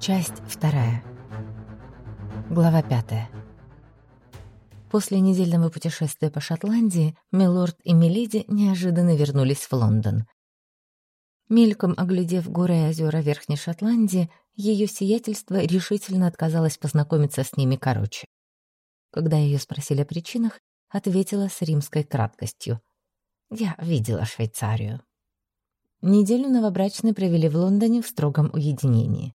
Часть вторая. Глава пятая. После недельного путешествия по Шотландии Милорд и Миледи неожиданно вернулись в Лондон. Мельком оглядев горы и озера Верхней Шотландии, ее сиятельство решительно отказалось познакомиться с ними короче. Когда ее спросили о причинах, ответила с римской краткостью. «Я видела Швейцарию». Неделю новобрачные провели в Лондоне в строгом уединении.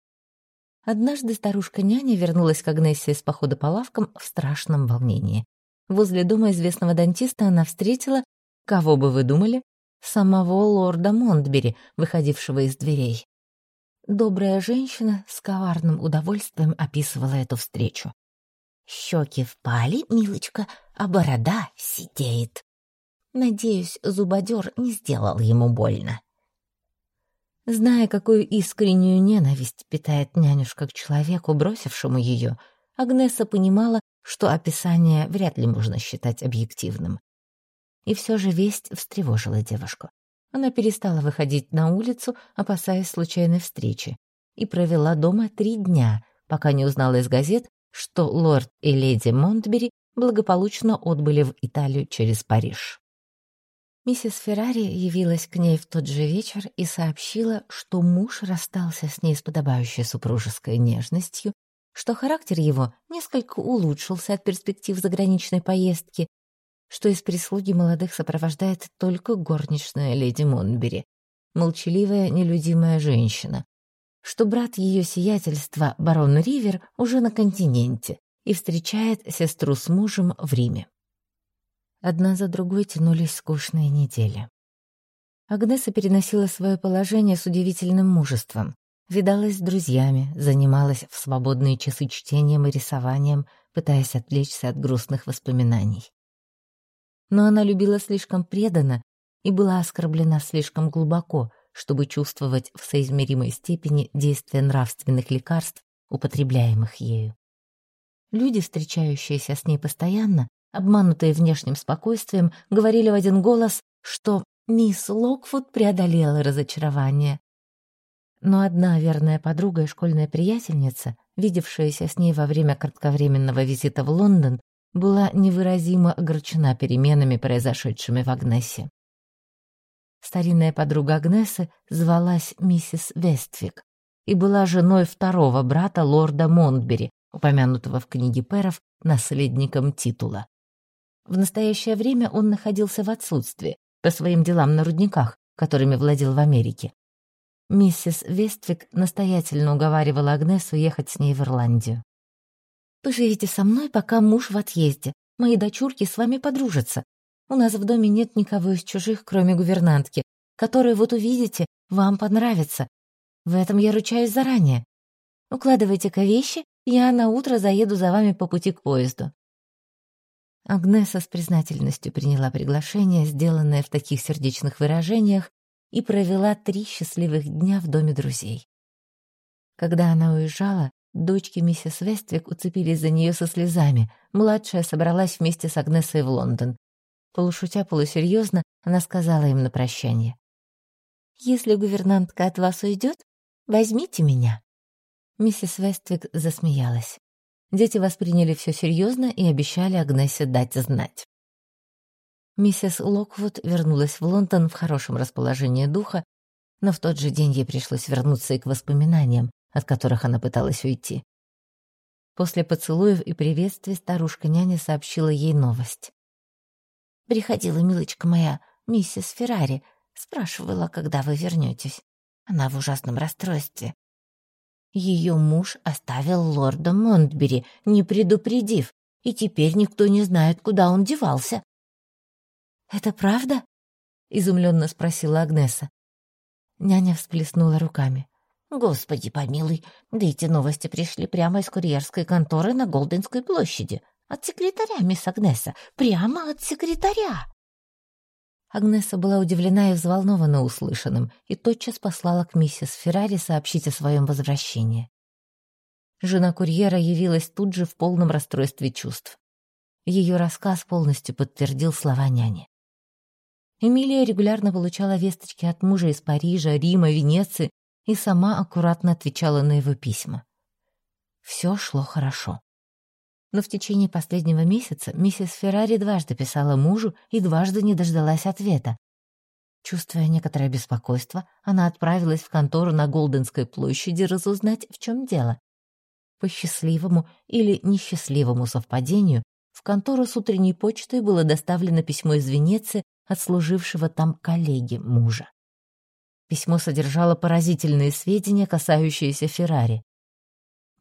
Однажды старушка-няня вернулась к Агнессе из похода по лавкам в страшном волнении. Возле дома известного дантиста она встретила, кого бы вы думали, самого лорда Монтбери, выходившего из дверей. Добрая женщина с коварным удовольствием описывала эту встречу. «Щеки впали, милочка, а борода сидеет. Надеюсь, зубодер не сделал ему больно». Зная, какую искреннюю ненависть питает нянюшка к человеку, бросившему ее, Агнеса понимала, что описание вряд ли можно считать объективным. И все же весть встревожила девушку. Она перестала выходить на улицу, опасаясь случайной встречи, и провела дома три дня, пока не узнала из газет, что лорд и леди Монтбери благополучно отбыли в Италию через Париж. Миссис Феррари явилась к ней в тот же вечер и сообщила, что муж расстался с ней с подобающей супружеской нежностью, что характер его несколько улучшился от перспектив заграничной поездки, что из прислуги молодых сопровождает только горничная леди Монбери, молчаливая, нелюдимая женщина, что брат ее сиятельства, барон Ривер, уже на континенте и встречает сестру с мужем в Риме. Одна за другой тянулись скучные недели. Агнеса переносила свое положение с удивительным мужеством. Видалась с друзьями, занималась в свободные часы чтением и рисованием, пытаясь отвлечься от грустных воспоминаний. Но она любила слишком преданно и была оскорблена слишком глубоко, чтобы чувствовать в соизмеримой степени действия нравственных лекарств, употребляемых ею. Люди, встречающиеся с ней постоянно, обманутые внешним спокойствием, говорили в один голос, что мисс Локвуд преодолела разочарование. Но одна верная подруга и школьная приятельница, видевшаяся с ней во время кратковременного визита в Лондон, была невыразимо огорчена переменами, произошедшими в Агнесе. Старинная подруга Агнесы звалась миссис Вествик и была женой второго брата лорда Монтбери, упомянутого в книге Перов наследником титула. В настоящее время он находился в отсутствии, по своим делам на рудниках, которыми владел в Америке. Миссис Вествик настоятельно уговаривала Агнесу ехать с ней в Ирландию. «Поживите со мной, пока муж в отъезде. Мои дочурки с вами подружатся. У нас в доме нет никого из чужих, кроме гувернантки, которая, вот увидите, вам понравится. В этом я ручаюсь заранее. Укладывайте-ка вещи, я на утро заеду за вами по пути к поезду». Агнеса с признательностью приняла приглашение, сделанное в таких сердечных выражениях, и провела три счастливых дня в доме друзей. Когда она уезжала, дочки миссис Вествик уцепились за нее со слезами. Младшая собралась вместе с Агнесой в Лондон. Полушутя полусерьезно, она сказала им на прощание. «Если гувернантка от вас уйдет, возьмите меня». Миссис Вествик засмеялась. Дети восприняли все серьезно и обещали Агнесе дать знать. Миссис Локвуд вернулась в Лондон в хорошем расположении духа, но в тот же день ей пришлось вернуться и к воспоминаниям, от которых она пыталась уйти. После поцелуев и приветствий старушка-няня сообщила ей новость. «Приходила, милочка моя, миссис Феррари, спрашивала, когда вы вернетесь. Она в ужасном расстройстве. Ее муж оставил лорда Монтбери, не предупредив, и теперь никто не знает, куда он девался. «Это правда?» — изумленно спросила Агнеса. Няня всплеснула руками. «Господи помилуй, да эти новости пришли прямо из курьерской конторы на Голденской площади. От секретаря, мисс Агнеса, прямо от секретаря!» Агнеса была удивлена и взволнована услышанным и тотчас послала к миссис Феррари сообщить о своем возвращении. Жена курьера явилась тут же в полном расстройстве чувств. Ее рассказ полностью подтвердил слова няни. Эмилия регулярно получала весточки от мужа из Парижа, Рима, Венеции и сама аккуратно отвечала на его письма. все шло хорошо. Но в течение последнего месяца миссис Феррари дважды писала мужу и дважды не дождалась ответа. Чувствуя некоторое беспокойство, она отправилась в контору на Голденской площади разузнать, в чем дело. По счастливому или несчастливому совпадению в контору с утренней почтой было доставлено письмо из Венеции от служившего там коллеги мужа. Письмо содержало поразительные сведения, касающиеся Феррари.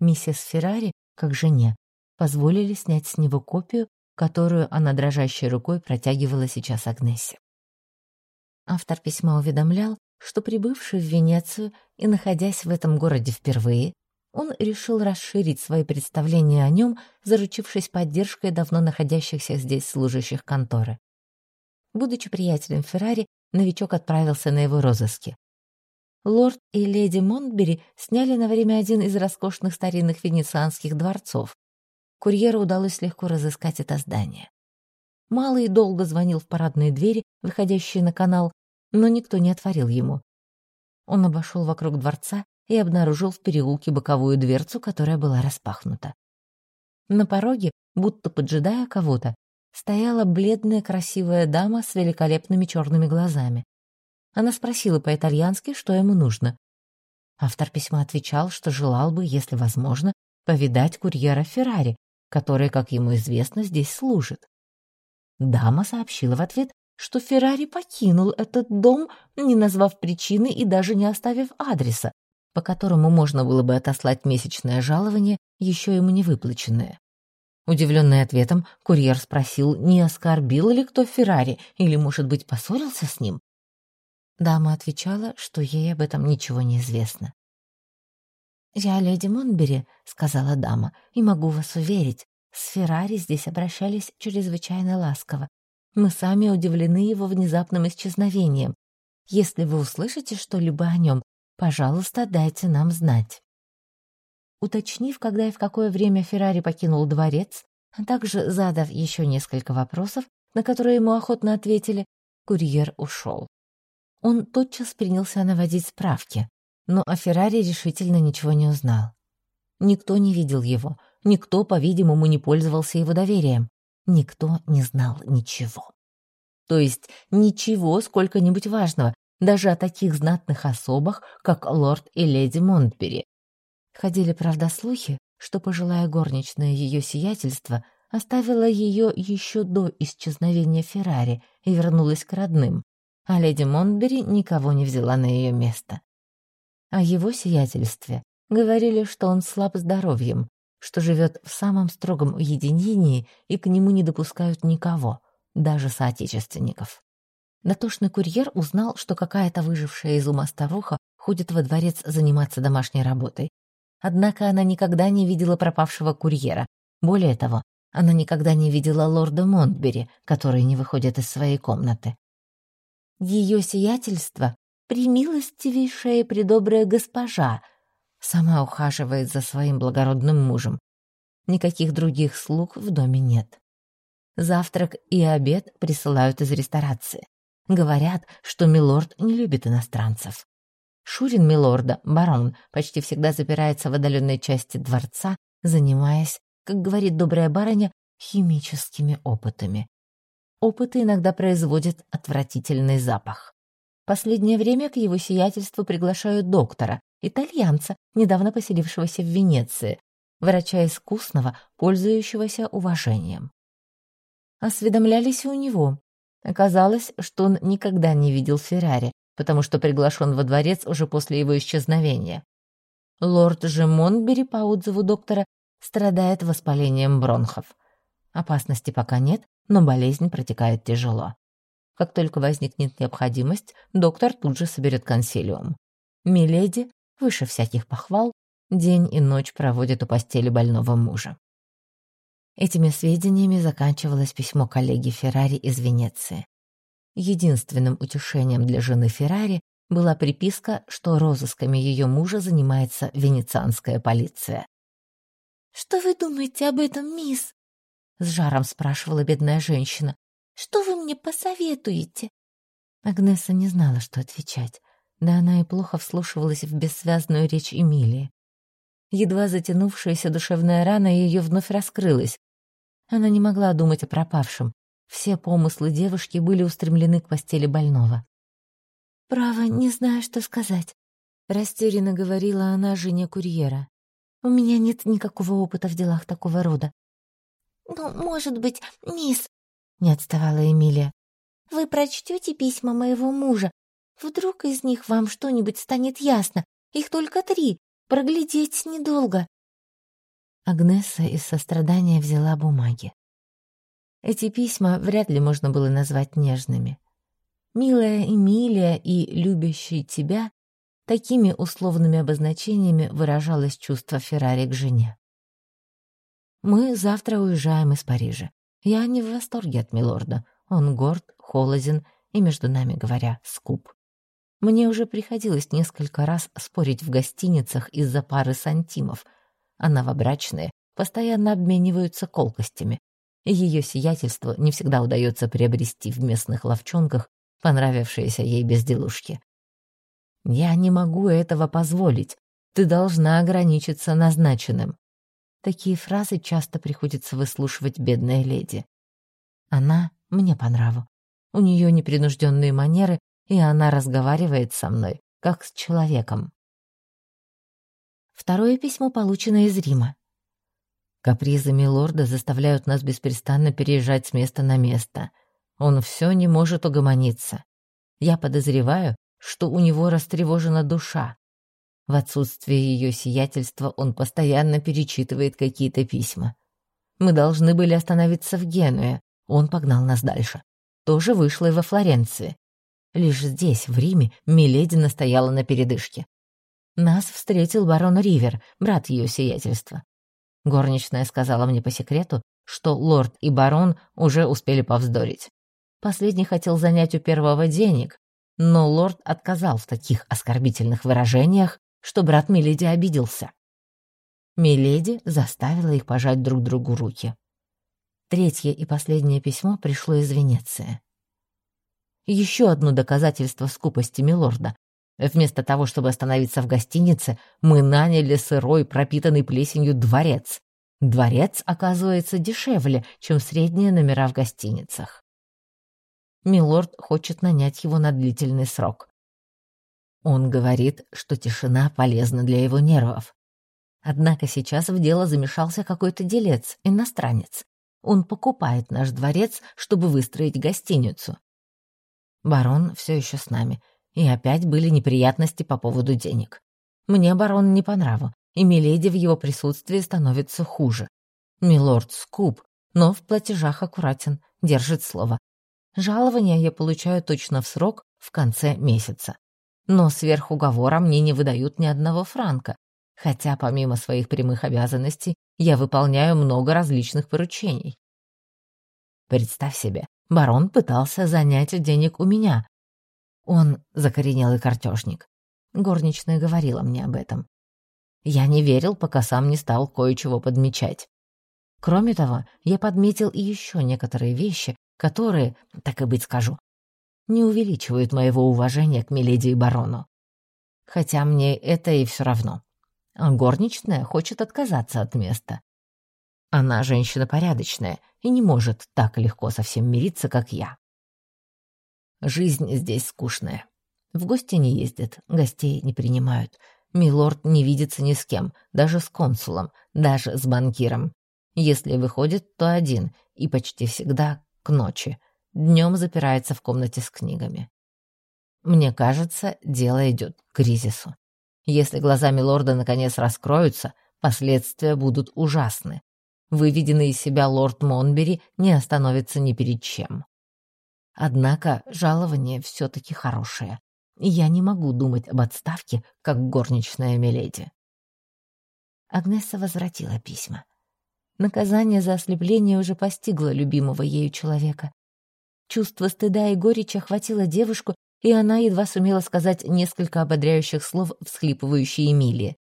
Миссис Феррари, как жене, позволили снять с него копию, которую она дрожащей рукой протягивала сейчас Агнессе. Автор письма уведомлял, что прибывший в Венецию и находясь в этом городе впервые, он решил расширить свои представления о нем, заручившись поддержкой давно находящихся здесь служащих конторы. Будучи приятелем Феррари, новичок отправился на его розыски. Лорд и леди Монтбери сняли на время один из роскошных старинных венецианских дворцов. Курьеру удалось легко разыскать это здание. Малый долго звонил в парадные двери, выходящие на канал, но никто не отворил ему. Он обошел вокруг дворца и обнаружил в переулке боковую дверцу, которая была распахнута. На пороге, будто поджидая кого-то, стояла бледная красивая дама с великолепными черными глазами. Она спросила по-итальянски, что ему нужно. Автор письма отвечал, что желал бы, если возможно, повидать курьера Феррари, который, как ему известно, здесь служит. Дама сообщила в ответ, что Феррари покинул этот дом, не назвав причины и даже не оставив адреса, по которому можно было бы отослать месячное жалование, еще ему не выплаченное. Удивленный ответом, курьер спросил, не оскорбил ли кто Феррари или, может быть, поссорился с ним. Дама отвечала, что ей об этом ничего не известно. «Я леди Монбери», — сказала дама, — «и могу вас уверить, с Феррари здесь обращались чрезвычайно ласково. Мы сами удивлены его внезапным исчезновением. Если вы услышите что-либо о нем, пожалуйста, дайте нам знать». Уточнив, когда и в какое время Феррари покинул дворец, а также задав еще несколько вопросов, на которые ему охотно ответили, курьер ушел. Он тотчас принялся наводить справки, но о Феррари решительно ничего не узнал. Никто не видел его, Никто, по-видимому, не пользовался его доверием. Никто не знал ничего. То есть ничего сколько-нибудь важного, даже о таких знатных особах, как лорд и леди Монтбери. Ходили, правда, слухи, что пожилая горничная ее сиятельства оставила ее еще до исчезновения Феррари и вернулась к родным, а леди Монтбери никого не взяла на ее место. О его сиятельстве говорили, что он слаб здоровьем, что живет в самом строгом уединении и к нему не допускают никого, даже соотечественников. Дотошный курьер узнал, что какая-то выжившая из ума старуха ходит во дворец заниматься домашней работой. Однако она никогда не видела пропавшего курьера. Более того, она никогда не видела лорда Монтбери, который не выходит из своей комнаты. Ее сиятельство — примилостивейшая и предобрая госпожа — Сама ухаживает за своим благородным мужем. Никаких других слуг в доме нет. Завтрак и обед присылают из ресторации. Говорят, что милорд не любит иностранцев. Шурин милорда, барон, почти всегда запирается в отдаленной части дворца, занимаясь, как говорит добрая барыня, химическими опытами. Опыты иногда производят отвратительный запах. Последнее время к его сиятельству приглашают доктора, итальянца, недавно поселившегося в Венеции, врача искусного, пользующегося уважением. Осведомлялись у него. Оказалось, что он никогда не видел Феррари, потому что приглашен во дворец уже после его исчезновения. Лорд же Монбери, по отзыву доктора, страдает воспалением бронхов. Опасности пока нет, но болезнь протекает тяжело. Как только возникнет необходимость, доктор тут же соберет консилиум. Миледи выше всяких похвал, день и ночь проводит у постели больного мужа. Этими сведениями заканчивалось письмо коллеги Феррари из Венеции. Единственным утешением для жены Феррари была приписка, что розысками ее мужа занимается венецианская полиция. «Что вы думаете об этом, мисс?» — с жаром спрашивала бедная женщина. «Что вы мне посоветуете?» Агнеса не знала, что отвечать. Да она и плохо вслушивалась в бессвязную речь Эмилии. Едва затянувшаяся душевная рана ее вновь раскрылась. Она не могла думать о пропавшем. Все помыслы девушки были устремлены к постели больного. «Право, не знаю, что сказать», — растерянно говорила она жене курьера. «У меня нет никакого опыта в делах такого рода». «Ну, может быть, мисс», — не отставала Эмилия. «Вы прочтете письма моего мужа. Вдруг из них вам что-нибудь станет ясно. Их только три. Проглядеть недолго». Агнеса из сострадания взяла бумаги. Эти письма вряд ли можно было назвать нежными. «Милая Эмилия» и «Любящий тебя» — такими условными обозначениями выражалось чувство Феррари к жене. «Мы завтра уезжаем из Парижа. Я не в восторге от милорда. Он горд, холоден и, между нами говоря, скуп. Мне уже приходилось несколько раз спорить в гостиницах из-за пары сантимов, а новобрачные постоянно обмениваются колкостями. Ее сиятельство не всегда удается приобрести в местных ловчонках понравившиеся ей безделушки. «Я не могу этого позволить. Ты должна ограничиться назначенным». Такие фразы часто приходится выслушивать бедной леди. Она мне по нраву. У нее непринужденные манеры, и она разговаривает со мной, как с человеком. Второе письмо получено из Рима. Капризы милорда заставляют нас беспрестанно переезжать с места на место. Он все не может угомониться. Я подозреваю, что у него растревожена душа. В отсутствие ее сиятельства он постоянно перечитывает какие-то письма. Мы должны были остановиться в Генуе, он погнал нас дальше. Тоже вышло и во Флоренции. Лишь здесь, в Риме, Миледи настояла на передышке. Нас встретил барон Ривер, брат ее сиятельства. Горничная сказала мне по секрету, что лорд и барон уже успели повздорить. Последний хотел занять у первого денег, но лорд отказал в таких оскорбительных выражениях, что брат Миледи обиделся. Миледи заставила их пожать друг другу руки. Третье и последнее письмо пришло из Венеции. Еще одно доказательство скупости милорда. Вместо того, чтобы остановиться в гостинице, мы наняли сырой, пропитанный плесенью дворец. Дворец оказывается дешевле, чем средние номера в гостиницах. Милорд хочет нанять его на длительный срок. Он говорит, что тишина полезна для его нервов. Однако сейчас в дело замешался какой-то делец, иностранец. Он покупает наш дворец, чтобы выстроить гостиницу. Барон все еще с нами — и опять были неприятности по поводу денег. Мне барон не по нраву, и Миледи в его присутствии становится хуже. Милорд скуп, но в платежах аккуратен, держит слово. Жалование я получаю точно в срок в конце месяца. Но сверх уговора мне не выдают ни одного франка, хотя помимо своих прямых обязанностей я выполняю много различных поручений. Представь себе, барон пытался занять денег у меня, он закоренелый картежник. Горничная говорила мне об этом. Я не верил, пока сам не стал кое-чего подмечать. Кроме того, я подметил и еще некоторые вещи, которые, так и быть скажу, не увеличивают моего уважения к миледи и барону. Хотя мне это и все равно. Горничная хочет отказаться от места. Она женщина порядочная и не может так легко совсем мириться, как я. Жизнь здесь скучная. В гости не ездят, гостей не принимают. Милорд не видится ни с кем, даже с консулом, даже с банкиром. Если выходит, то один, и почти всегда к ночи. Днем запирается в комнате с книгами. Мне кажется, дело идет к кризису. Если глаза милорда наконец раскроются, последствия будут ужасны. Выведенный из себя лорд Монбери не остановится ни перед чем. Однако жалование все-таки хорошее, я не могу думать об отставке, как горничная Миледи. Агнесса возвратила письма. Наказание за ослепление уже постигло любимого ею человека. Чувство стыда и горечи охватило девушку, и она едва сумела сказать несколько ободряющих слов всхлипывающей Эмилии.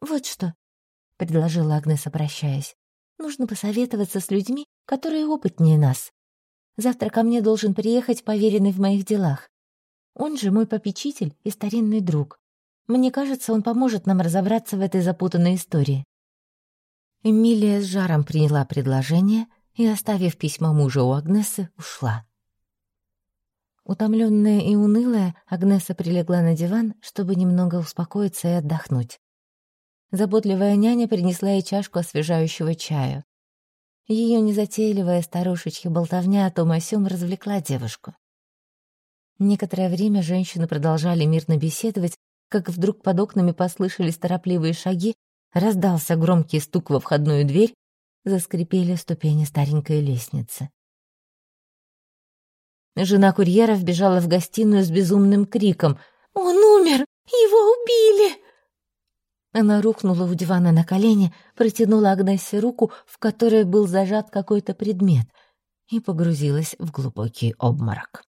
«Вот что», — предложила Агнес, обращаясь, — «нужно посоветоваться с людьми, которые опытнее нас. Завтра ко мне должен приехать поверенный в моих делах. Он же мой попечитель и старинный друг. Мне кажется, он поможет нам разобраться в этой запутанной истории». Эмилия с жаром приняла предложение и, оставив письмо мужа у Агнесы, ушла. Утомленная и унылая, Агнеса прилегла на диван, чтобы немного успокоиться и отдохнуть. Заботливая няня принесла ей чашку освежающего чаю. Ее незатейливая старушечья болтовня о том о сём развлекла девушку. Некоторое время женщины продолжали мирно беседовать, как вдруг под окнами послышались торопливые шаги, раздался громкий стук во входную дверь, заскрипели ступени старенькой лестницы. Жена курьера вбежала в гостиную с безумным криком. «Он умер! Его убили!» Она рухнула у дивана на колени, протянула Агнессе руку, в которой был зажат какой-то предмет, и погрузилась в глубокий обморок.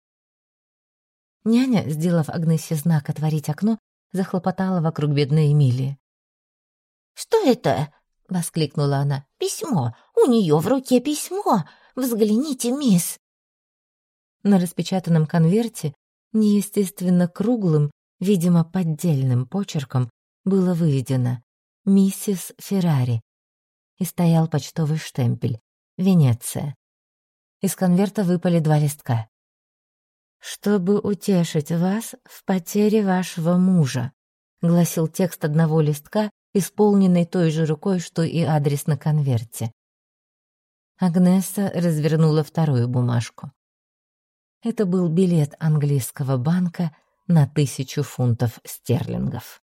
Няня, сделав Агнессе знак «отворить окно», захлопотала вокруг бедной Эмилии. «Что это?» — воскликнула она. «Письмо! У нее в руке письмо! Взгляните, мисс!» На распечатанном конверте, неестественно круглым, видимо, поддельным почерком, было выведено «Миссис Феррари» и стоял почтовый штемпель «Венеция». Из конверта выпали два листка. «Чтобы утешить вас в потере вашего мужа», — гласил текст одного листка, исполненный той же рукой, что и адрес на конверте. Агнеса развернула вторую бумажку. Это был билет английского банка на тысячу фунтов стерлингов.